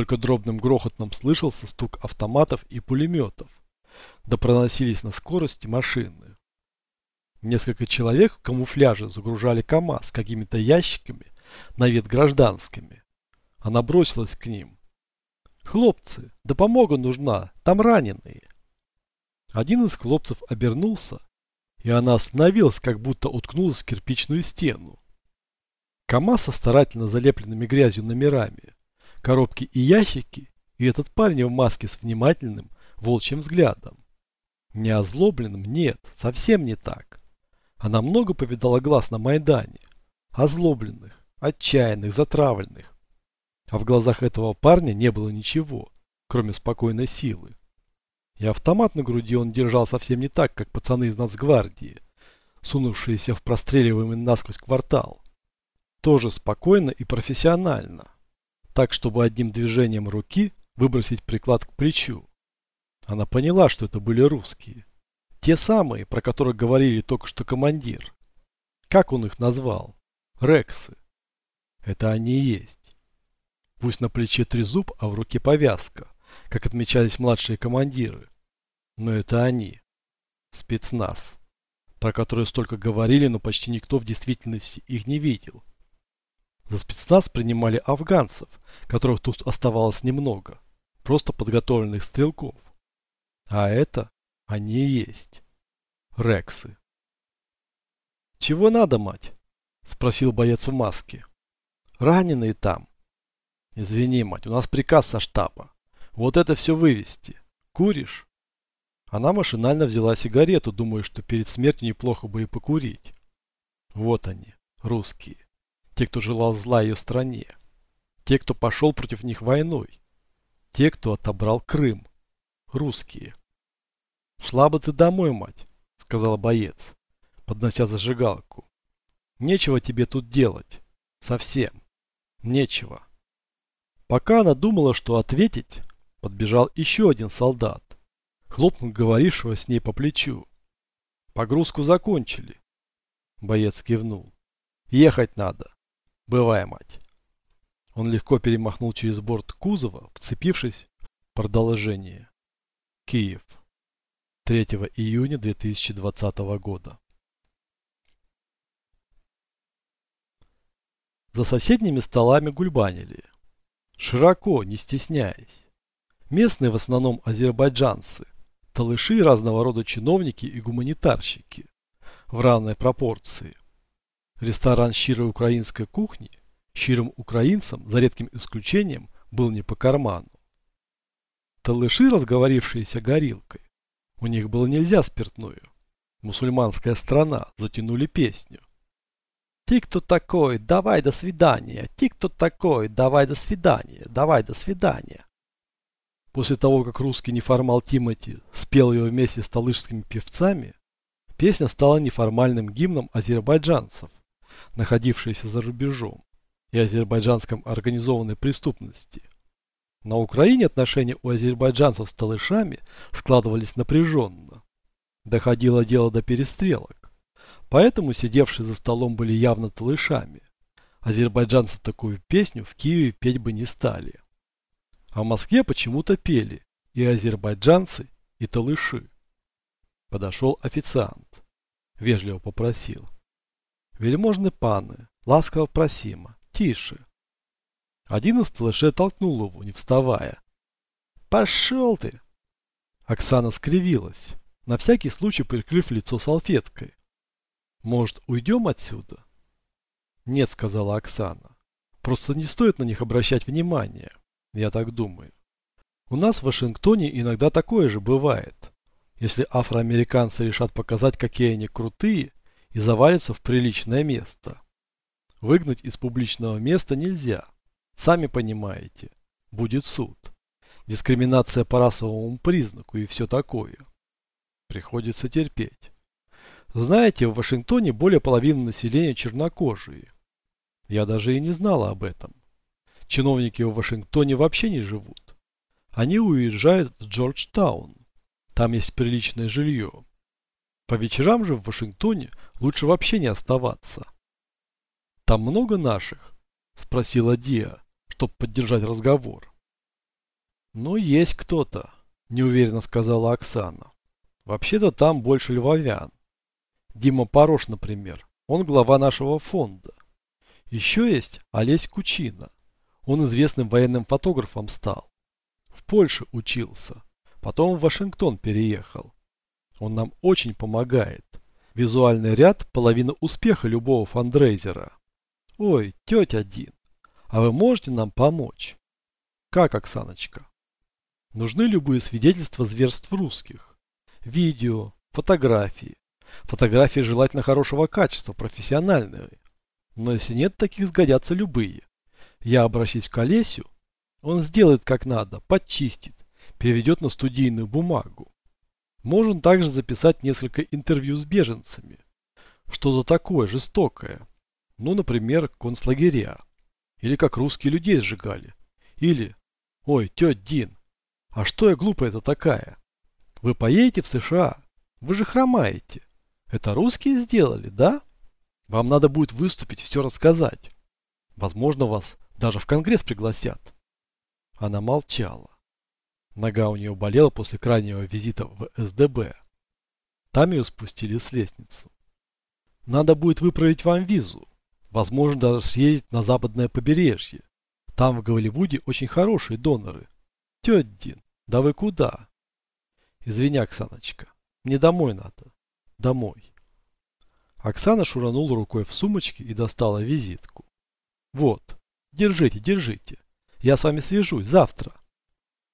Только дробным грохотом слышался стук автоматов и пулеметов. Да проносились на скорости машины. Несколько человек в камуфляже загружали КАМАЗ с какими-то ящиками, на вид гражданскими. Она бросилась к ним. «Хлопцы, да помога нужна, там раненые!» Один из хлопцев обернулся, и она остановилась, как будто уткнулась в кирпичную стену. КамАЗ со старательно залепленными грязью номерами, коробки и ящики, и этот парень в маске с внимательным волчьим взглядом. Не озлобленным, нет, совсем не так. Она много повидала глаз на Майдане. Озлобленных, отчаянных, затравленных. А в глазах этого парня не было ничего, кроме спокойной силы. И автомат на груди он держал совсем не так, как пацаны из нацгвардии, сунувшиеся в простреливаемый насквозь квартал. Тоже спокойно и профессионально. Так, чтобы одним движением руки выбросить приклад к плечу. Она поняла, что это были русские. Те самые, про которых говорили только что командир. Как он их назвал? Рексы. Это они и есть. Пусть на плече трезуб, а в руке повязка, как отмечались младшие командиры. Но это они. Спецназ. Про которые столько говорили, но почти никто в действительности их не видел. За спецназ принимали афганцев, которых тут оставалось немного. Просто подготовленных стрелков. А это они и есть. Рексы. «Чего надо, мать?» – спросил боец в маске. «Раненые там». «Извини, мать, у нас приказ со штаба. Вот это все вывести. Куришь?» Она машинально взяла сигарету, думая, что перед смертью неплохо бы и покурить. Вот они, русские. Те, кто желал зла ее стране. Те, кто пошел против них войной. Те, кто отобрал Крым. Русские. «Шла бы ты домой, мать», — сказала боец, поднося зажигалку. «Нечего тебе тут делать. Совсем. Нечего». Пока она думала, что ответить, подбежал еще один солдат хлопнул говорившего с ней по плечу. Погрузку закончили. Боец кивнул. Ехать надо. Бывай, мать. Он легко перемахнул через борт кузова, вцепившись в продолжение. Киев. 3 июня 2020 года. За соседними столами гульбанили. Широко, не стесняясь. Местные в основном азербайджанцы – талыши разного рода чиновники и гуманитарщики в равной пропорции. Ресторан щирой украинской кухни щирым украинцам, за редким исключением, был не по карману. Талыши, разговорившиеся горилкой, у них было нельзя спиртную. Мусульманская страна, затянули песню. Ти, кто такой, давай до свидания. Ти, кто такой, давай до свидания. Давай до свидания. После того, как русский неформал Тимати спел ее вместе с талышскими певцами, песня стала неформальным гимном азербайджанцев, находившихся за рубежом, и азербайджанском организованной преступности. На Украине отношения у азербайджанцев с талышами складывались напряженно. Доходило дело до перестрелок. Поэтому сидевшие за столом были явно талышами. Азербайджанцы такую песню в Киеве петь бы не стали. А в Москве почему-то пели и азербайджанцы, и талыши. Подошел официант. Вежливо попросил. Вельможны паны, ласково просимо, тише. Один из талышей толкнул его, не вставая. Пошел ты! Оксана скривилась, на всякий случай прикрыв лицо салфеткой. Может, уйдем отсюда? Нет, сказала Оксана. Просто не стоит на них обращать внимания. Я так думаю. У нас в Вашингтоне иногда такое же бывает. Если афроамериканцы решат показать, какие они крутые, и завалятся в приличное место. Выгнать из публичного места нельзя. Сами понимаете. Будет суд. Дискриминация по расовому признаку и все такое. Приходится терпеть. Знаете, в Вашингтоне более половины населения чернокожие. Я даже и не знала об этом. Чиновники в Вашингтоне вообще не живут. Они уезжают в Джорджтаун. Там есть приличное жилье. По вечерам же в Вашингтоне лучше вообще не оставаться. Там много наших? Спросила Диа, чтобы поддержать разговор. Ну, есть кто-то, неуверенно сказала Оксана. Вообще-то там больше львовян. Дима Порош, например. Он глава нашего фонда. Еще есть Олесь Кучина. Он известным военным фотографом стал. В Польше учился. Потом в Вашингтон переехал. Он нам очень помогает. Визуальный ряд – половина успеха любого фандрейзера. Ой, тетя Дин, а вы можете нам помочь? Как, Оксаночка? Нужны любые свидетельства зверств русских. Видео, фотографии. Фотографии желательно хорошего качества, профессиональные. Но если нет, таких сгодятся любые. Я обращусь к Олесю, он сделает как надо, подчистит, переведет на студийную бумагу. Можно также записать несколько интервью с беженцами. Что-то такое жестокое. Ну, например, концлагеря. Или как русские людей сжигали. Или, ой, тетя Дин, а что я глупая-то такая? Вы поедете в США? Вы же хромаете. Это русские сделали, да? Вам надо будет выступить, все рассказать. Возможно, вас даже в Конгресс пригласят. Она молчала. Нога у нее болела после крайнего визита в СДБ. Там ее спустили с лестницу. Надо будет выправить вам визу. Возможно, даже съездить на западное побережье. Там в Голливуде очень хорошие доноры. Тетя Дин, да вы куда? Извини, Оксаночка, мне домой надо. Домой. Оксана шуранула рукой в сумочке и достала визитку. Вот, держите, держите. Я с вами свяжусь завтра.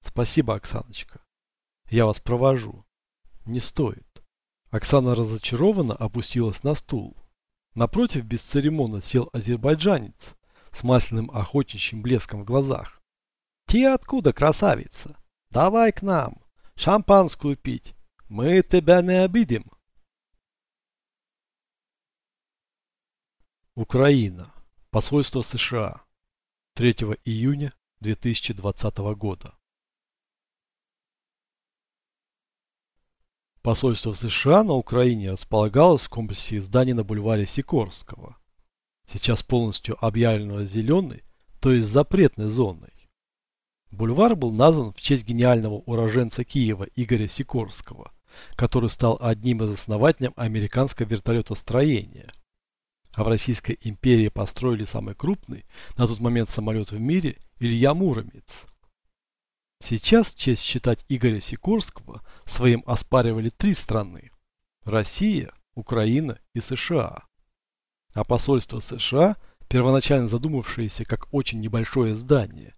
Спасибо, Оксаночка. Я вас провожу. Не стоит. Оксана разочарованно опустилась на стул. Напротив бесцеремонно сел азербайджанец с масляным охотничьим блеском в глазах. «Ты откуда, красавица? Давай к нам. Шампанскую пить. Мы тебя не обидим». Украина. Посольство США. 3 июня 2020 года. Посольство США на Украине располагалось в комплексе зданий на бульваре Сикорского, сейчас полностью объявленного зеленой, то есть запретной зоной. Бульвар был назван в честь гениального уроженца Киева Игоря Сикорского, который стал одним из основателей американского вертолетостроения. А в Российской империи построили самый крупный на тот момент самолет в мире Илья Муромец – Сейчас честь считать Игоря Сикорского своим оспаривали три страны – Россия, Украина и США. А посольство США, первоначально задумавшееся как очень небольшое здание,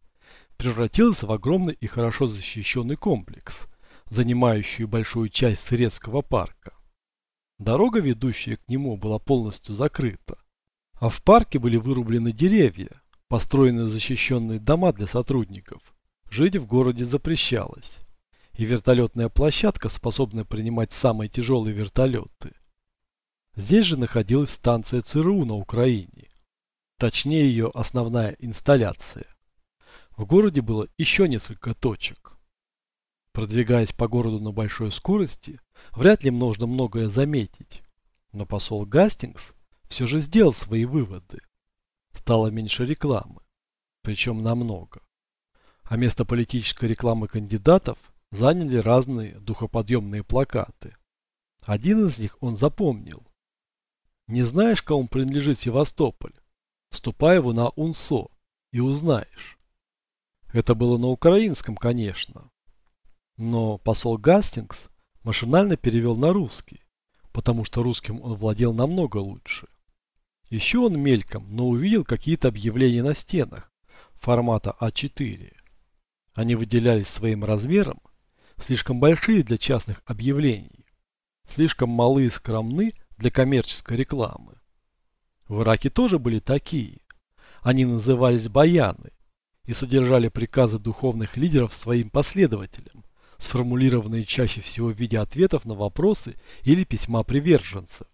превратилось в огромный и хорошо защищенный комплекс, занимающий большую часть Сырецкого парка. Дорога, ведущая к нему, была полностью закрыта, а в парке были вырублены деревья, построены защищенные дома для сотрудников – Жить в городе запрещалось. И вертолетная площадка, способная принимать самые тяжелые вертолеты. Здесь же находилась станция ЦРУ на Украине. Точнее ее основная инсталляция. В городе было еще несколько точек. Продвигаясь по городу на большой скорости, вряд ли можно многое заметить. Но посол Гастингс все же сделал свои выводы. Стало меньше рекламы. Причем намного а место политической рекламы кандидатов заняли разные духоподъемные плакаты. Один из них он запомнил. Не знаешь, кому принадлежит Севастополь? Вступай его на УНСО и узнаешь. Это было на украинском, конечно. Но посол Гастингс машинально перевел на русский, потому что русским он владел намного лучше. Еще он мельком, но увидел какие-то объявления на стенах формата А4. Они выделялись своим размером, слишком большие для частных объявлений, слишком малы и скромны для коммерческой рекламы. В Ираке тоже были такие. Они назывались баяны и содержали приказы духовных лидеров своим последователям, сформулированные чаще всего в виде ответов на вопросы или письма приверженцев.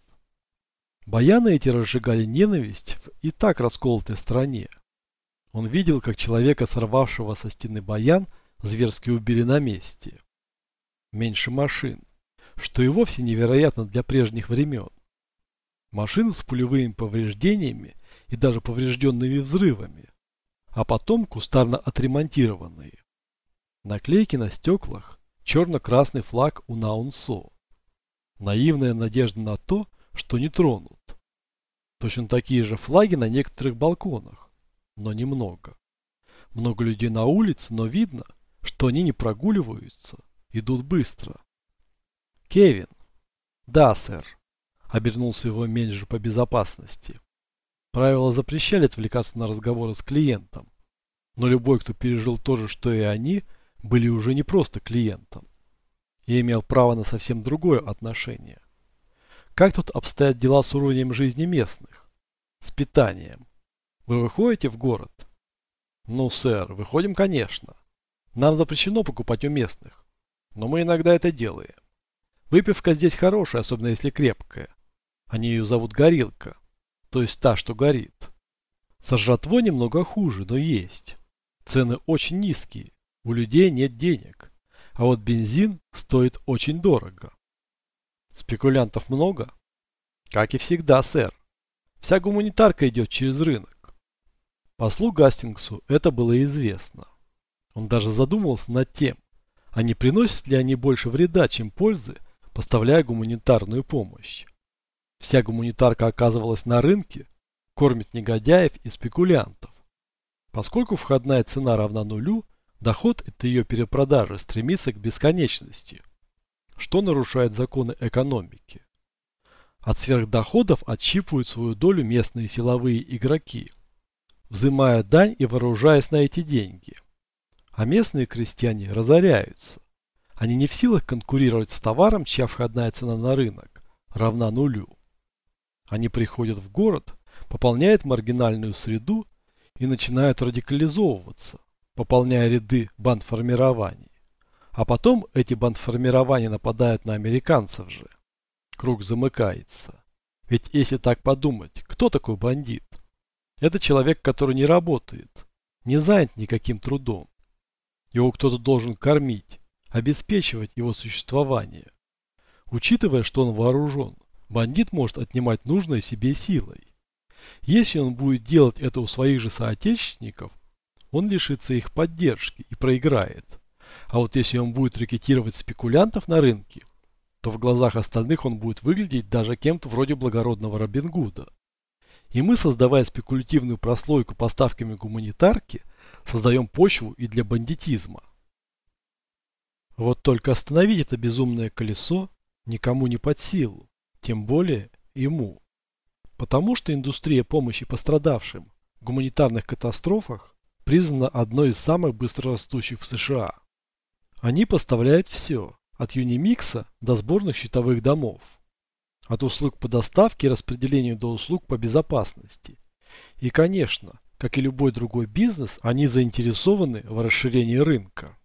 Баяны эти разжигали ненависть в и так расколотой стране. Он видел, как человека, сорвавшего со стены баян, зверски убили на месте. Меньше машин, что и вовсе невероятно для прежних времен. Машины с пулевыми повреждениями и даже поврежденными взрывами, а потом кустарно отремонтированные. Наклейки на стеклах, черно-красный флаг у Наунсо. Наивная надежда на то, что не тронут. Точно такие же флаги на некоторых балконах, но немного. Много людей на улице, но видно, что они не прогуливаются, идут быстро. Кевин. Да, сэр. Обернулся его менеджер по безопасности. Правила запрещали отвлекаться на разговоры с клиентом. Но любой, кто пережил то же, что и они, были уже не просто клиентом. И имел право на совсем другое отношение. Как тут обстоят дела с уровнем жизни местных? С питанием. Вы выходите в город? Ну, сэр, выходим, конечно. Нам запрещено покупать у местных. Но мы иногда это делаем. Выпивка здесь хорошая, особенно если крепкая. Они ее зовут горилка. То есть та, что горит. Со немного хуже, но есть. Цены очень низкие. У людей нет денег. А вот бензин стоит очень дорого. Спекулянтов много? Как и всегда, сэр. Вся гуманитарка идет через рынок. Послу Гастингсу это было известно. Он даже задумался над тем, а не приносят ли они больше вреда, чем пользы, поставляя гуманитарную помощь. Вся гуманитарка оказывалась на рынке, кормит негодяев и спекулянтов. Поскольку входная цена равна нулю, доход от ее перепродажи стремится к бесконечности – что нарушает законы экономики. От сверхдоходов отщипывают свою долю местные силовые игроки, взимая дань и вооружаясь на эти деньги. А местные крестьяне разоряются. Они не в силах конкурировать с товаром, чья входная цена на рынок равна нулю. Они приходят в город, пополняют маргинальную среду и начинают радикализовываться, пополняя ряды бандформирований. А потом эти бандформирования нападают на американцев же. Круг замыкается. Ведь если так подумать, кто такой бандит? Это человек, который не работает, не занят никаким трудом. Его кто-то должен кормить, обеспечивать его существование. Учитывая, что он вооружен, бандит может отнимать нужное себе силой. Если он будет делать это у своих же соотечественников, он лишится их поддержки и проиграет. А вот если он будет рекетировать спекулянтов на рынке, то в глазах остальных он будет выглядеть даже кем-то вроде благородного Робин Гуда. И мы, создавая спекулятивную прослойку поставками гуманитарки, создаем почву и для бандитизма. Вот только остановить это безумное колесо никому не под силу, тем более ему. Потому что индустрия помощи пострадавшим в гуманитарных катастрофах признана одной из самых быстрорастущих в США. Они поставляют все, от Юнимикса до сборных щитовых домов. От услуг по доставке и распределению до услуг по безопасности. И, конечно, как и любой другой бизнес, они заинтересованы в расширении рынка.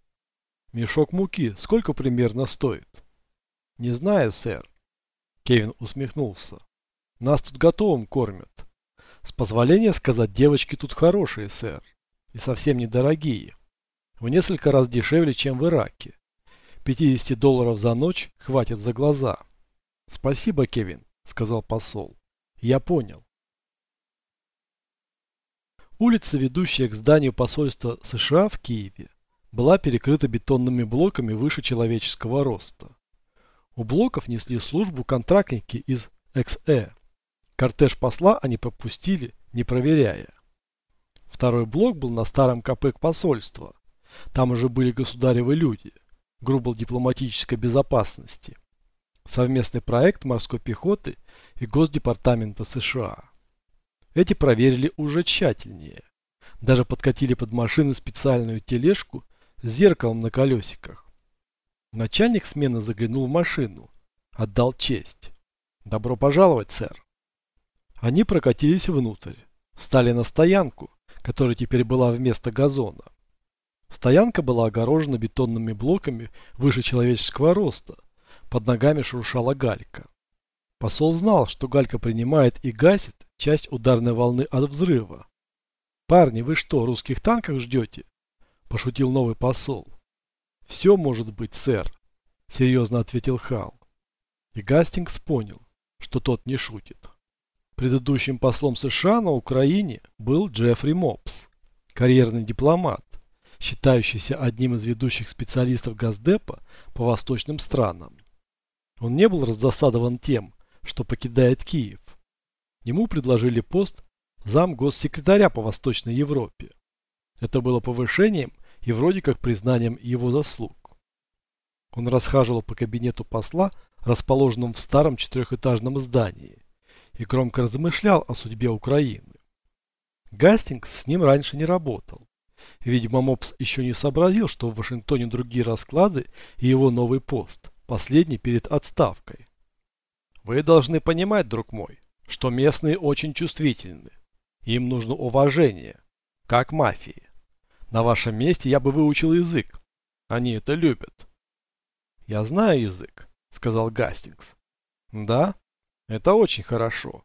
Мешок муки сколько примерно стоит? Не знаю, сэр. Кевин усмехнулся. Нас тут готовым кормят. С позволения сказать, девочки тут хорошие, сэр. И совсем недорогие в несколько раз дешевле, чем в Ираке. 50 долларов за ночь хватит за глаза. Спасибо, Кевин, сказал посол. Я понял. Улица, ведущая к зданию посольства США в Киеве, была перекрыта бетонными блоками выше человеческого роста. У блоков несли службу контрактники из XE. Кортеж посла они пропустили, не проверяя. Второй блок был на старом КП посольства, там уже были государевы люди, грубо дипломатической безопасности. Совместный проект морской пехоты и Госдепартамента США. Эти проверили уже тщательнее. Даже подкатили под машины специальную тележку с зеркалом на колесиках. Начальник смены заглянул в машину. Отдал честь. «Добро пожаловать, сэр». Они прокатились внутрь. Стали на стоянку, которая теперь была вместо газона. Стоянка была огорожена бетонными блоками выше человеческого роста. Под ногами шуршала галька. Посол знал, что галька принимает и гасит часть ударной волны от взрыва. «Парни, вы что, русских танков ждете?» – пошутил новый посол. «Все может быть, сэр», – серьезно ответил Хал. И Гастингс понял, что тот не шутит. Предыдущим послом США на Украине был Джеффри Мопс, карьерный дипломат, считающийся одним из ведущих специалистов Газдепа по восточным странам. Он не был раздосадован тем, что покидает Киев. Ему предложили пост зам госсекретаря по Восточной Европе. Это было повышением и вроде как признанием его заслуг. Он расхаживал по кабинету посла, расположенном в старом четырехэтажном здании, и громко размышлял о судьбе Украины. Гастингс с ним раньше не работал. Видимо, Мопс еще не сообразил, что в Вашингтоне другие расклады и его новый пост, последний перед отставкой. Вы должны понимать, друг мой, что местные очень чувствительны. Им нужно уважение, как мафии. На вашем месте я бы выучил язык. Они это любят. Я знаю язык, сказал Гастингс. Да? Это очень хорошо.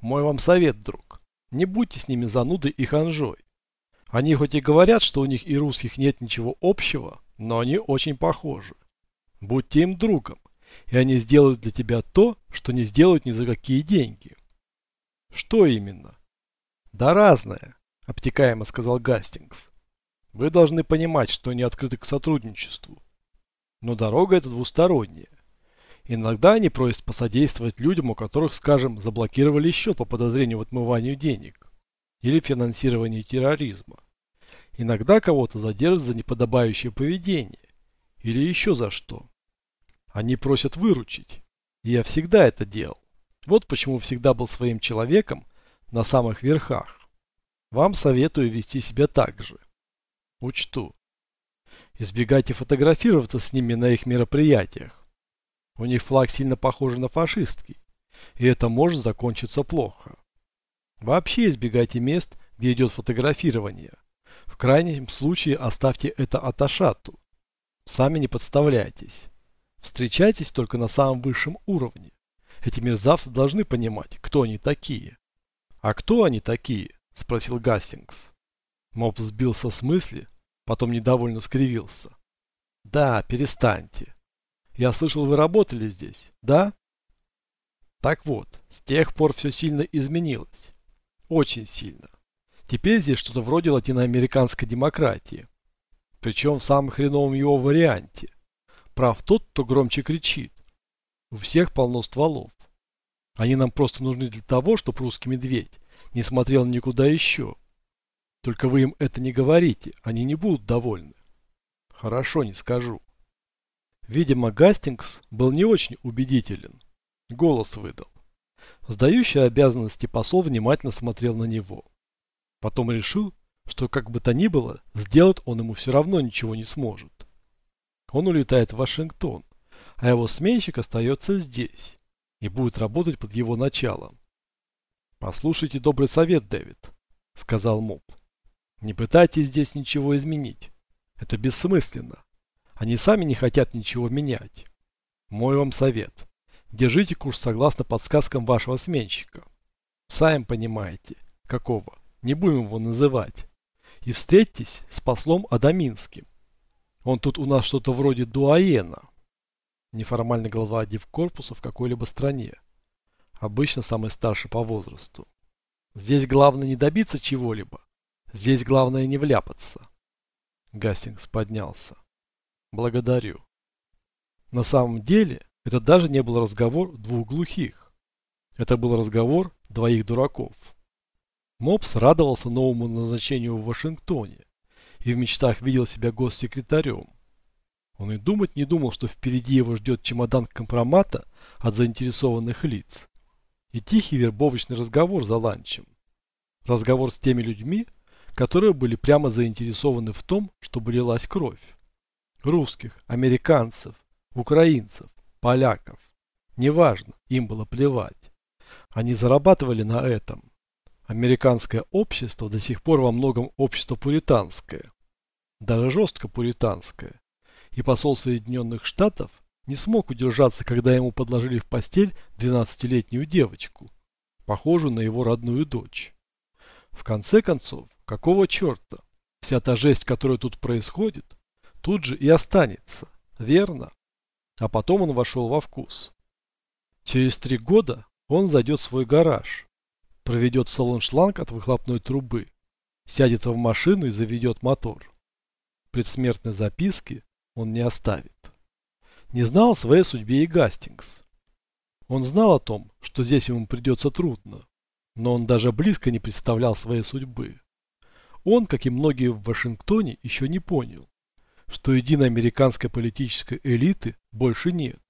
Мой вам совет, друг. Не будьте с ними занудой и ханжой. Они хоть и говорят, что у них и русских нет ничего общего, но они очень похожи. Будьте им другом, и они сделают для тебя то, что не сделают ни за какие деньги. Что именно? Да разное, обтекаемо сказал Гастингс. Вы должны понимать, что они открыты к сотрудничеству. Но дорога эта двусторонняя. Иногда они просят посодействовать людям, у которых, скажем, заблокировали счет по подозрению в отмывании денег или финансировании терроризма. Иногда кого-то задержат за неподобающее поведение или еще за что. Они просят выручить. И я всегда это делал. Вот почему всегда был своим человеком на самых верхах. Вам советую вести себя так же. Учту. Избегайте фотографироваться с ними на их мероприятиях. У них флаг сильно похож на фашистский, и это может закончиться плохо. Вообще избегайте мест, где идет фотографирование. В крайнем случае оставьте это Аташату. Сами не подставляйтесь. Встречайтесь только на самом высшем уровне. Эти мерзавцы должны понимать, кто они такие. А кто они такие? Спросил Гастингс. Моб сбился с мысли, потом недовольно скривился. Да, перестаньте. Я слышал, вы работали здесь, да? Так вот, с тех пор все сильно изменилось. Очень сильно. Теперь здесь что-то вроде латиноамериканской демократии. Причем в самом хреновом его варианте. Прав тот, кто громче кричит. У всех полно стволов. Они нам просто нужны для того, чтобы русский медведь не смотрел никуда еще. Только вы им это не говорите, они не будут довольны. Хорошо, не скажу. Видимо, Гастингс был не очень убедителен. Голос выдал. Сдающий обязанности посол внимательно смотрел на него. Потом решил, что как бы то ни было, сделать он ему все равно ничего не сможет. Он улетает в Вашингтон, а его сменщик остается здесь и будет работать под его началом. «Послушайте добрый совет, Дэвид», — сказал Моб. «Не пытайтесь здесь ничего изменить. Это бессмысленно. Они сами не хотят ничего менять. Мой вам совет. Держите курс согласно подсказкам вашего сменщика. Сами понимаете, какого. Не будем его называть. И встретитесь с послом Адаминским. Он тут у нас что-то вроде дуаена. Неформальный глава корпуса в какой-либо стране. Обычно самый старший по возрасту. Здесь главное не добиться чего-либо. Здесь главное не вляпаться. Гастингс поднялся. Благодарю. На самом деле, это даже не был разговор двух глухих. Это был разговор двоих дураков. Мопс радовался новому назначению в Вашингтоне и в мечтах видел себя госсекретарем. Он и думать не думал, что впереди его ждет чемодан компромата от заинтересованных лиц и тихий вербовочный разговор за ланчем. Разговор с теми людьми, которые были прямо заинтересованы в том, чтобы лилась кровь. Русских, американцев, украинцев, поляков. Неважно, им было плевать. Они зарабатывали на этом. Американское общество до сих пор во многом общество пуританское. Даже жестко пуританское. И посол Соединенных Штатов не смог удержаться, когда ему подложили в постель 12-летнюю девочку, похожую на его родную дочь. В конце концов, какого черта? Вся та жесть, которая тут происходит, тут же и останется, верно? А потом он вошел во вкус. Через три года он зайдет в свой гараж, проведет салон шланг от выхлопной трубы, сядет в машину и заведет мотор. Предсмертной записки он не оставит. Не знал о своей судьбе и Гастингс. Он знал о том, что здесь ему придется трудно, но он даже близко не представлял своей судьбы. Он, как и многие в Вашингтоне, еще не понял, что единой американской политической элиты больше нет,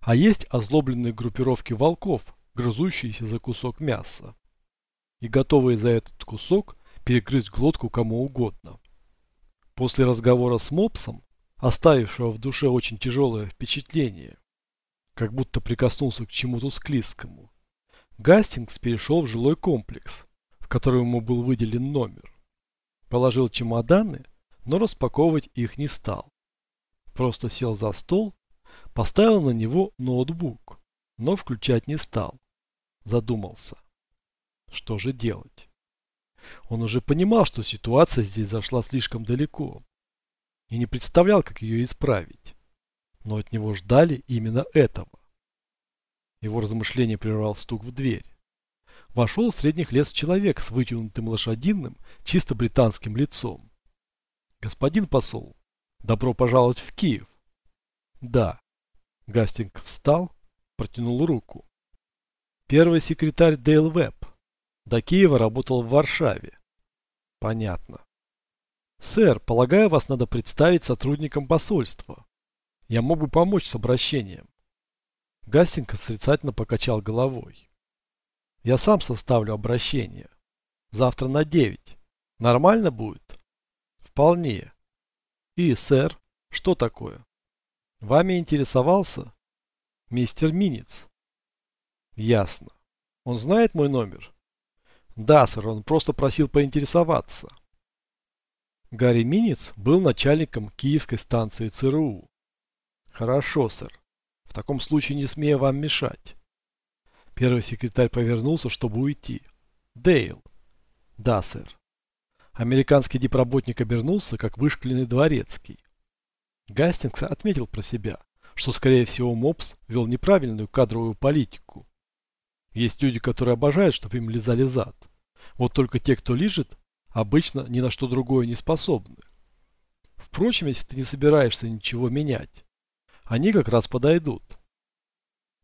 а есть озлобленные группировки волков, грызущиеся за кусок мяса и готовые за этот кусок перегрызть глотку кому угодно. После разговора с Мопсом, оставившего в душе очень тяжелое впечатление, как будто прикоснулся к чему-то склизкому, Гастингс перешел в жилой комплекс, в который ему был выделен номер. Положил чемоданы, но распаковывать их не стал. Просто сел за стол, поставил на него ноутбук, но включать не стал. Задумался. Что же делать? Он уже понимал, что ситуация здесь зашла слишком далеко. И не представлял, как ее исправить. Но от него ждали именно этого. Его размышление прервал стук в дверь. Вошел средних лет человек с вытянутым лошадиным, чисто британским лицом. Господин посол, добро пожаловать в Киев. Да. Гастинг встал, протянул руку. Первый секретарь Дейл Веб. До Киева работал в Варшаве. Понятно. Сэр, полагаю, вас надо представить сотрудникам посольства. Я мог бы помочь с обращением. Гастинг отрицательно покачал головой. Я сам составлю обращение. Завтра на 9. Нормально будет? Вполне. И, сэр, что такое? Вами интересовался? Мистер Минец. Ясно. Он знает мой номер? Да, сэр, он просто просил поинтересоваться. Гарри Минец был начальником Киевской станции ЦРУ. Хорошо, сэр. В таком случае не смею вам мешать. Первый секретарь повернулся, чтобы уйти. Дейл. Да, сэр. Американский дипработник обернулся, как вышкленный дворецкий. Гастингс отметил про себя, что, скорее всего, МОПС вел неправильную кадровую политику. Есть люди, которые обожают, чтобы им лизали зад. Вот только те, кто лежит, обычно ни на что другое не способны. Впрочем, если ты не собираешься ничего менять, они как раз подойдут.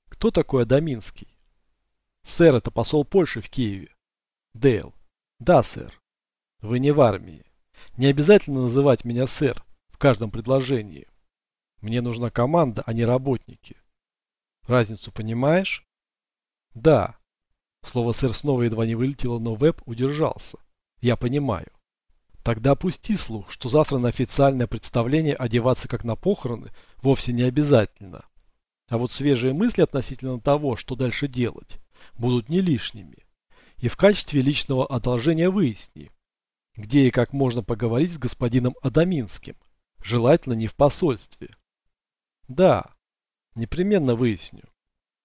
Кто такой Адаминский? Сэр, это посол Польши в Киеве. Дейл. Да, сэр. Вы не в армии. Не обязательно называть меня сэр в каждом предложении. Мне нужна команда, а не работники. Разницу понимаешь? Да. Слово «сэр» снова едва не вылетело, но Веб удержался. Я понимаю. Тогда опусти слух, что завтра на официальное представление одеваться как на похороны вовсе не обязательно. А вот свежие мысли относительно того, что дальше делать, будут не лишними. И в качестве личного одолжения выясни, где и как можно поговорить с господином Адаминским, желательно не в посольстве. Да, непременно выясню.